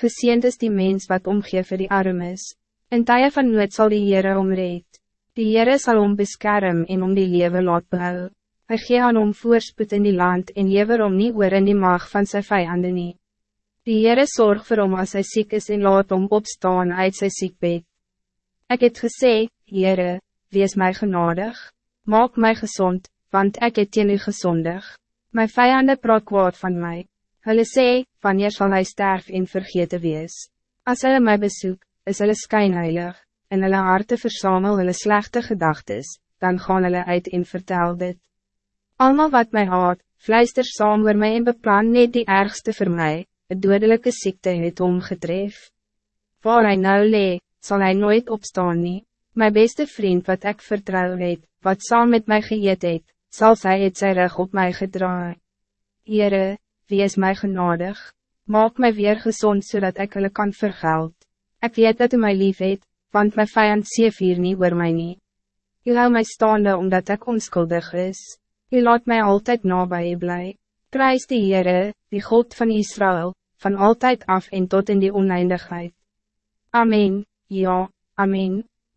Geseend is die mens wat omgeef vir die arm is. In tye van nood sal die Heere omreed. Die Heere sal om beskerm en om die lewe laat behou. Hy gee aan om voorspoed in die land en lever om nie oor in die maag van sy vijanden nie. Die Heere zorg vir hom as hy siek is en laat hom opstaan uit sy ziekbed. Ik het gesê, Heere, wees mij genadig, maak mij gezond, want ik het teen u gezondig. My vijanden praat kwaad van mij. Hulle sê, wanneer zal hij sterf en vergeten wees? Als hulle mij bezoek, is hulle skynheilig, en hulle harte versamel hulle slechte gedagtes, dan gaan hulle uit en vertel dit. Almal wat mij haat, fluister saam oor my en beplan net die ergste voor mij, het dodelijke ziekte het omgetref. Waar hij nou lee, zal hij nooit opstaan nie. My beste vriend wat ik vertrouw het, wat saam met mij geëet het, zal zij het sy rug op mij gedraai. Heere, wie is mij genadig? Maak mij weer gezond zodat ik hulle kan vergeld. Ik weet dat u mij lief het, want mijn vijand seef hier nie oor my nie. U hou mij staande omdat ik onschuldig is. U laat mij altijd nabij blij. Prijs die Heere, die God van Israël, van altijd af en tot in die oneindigheid. Amen, ja, amen.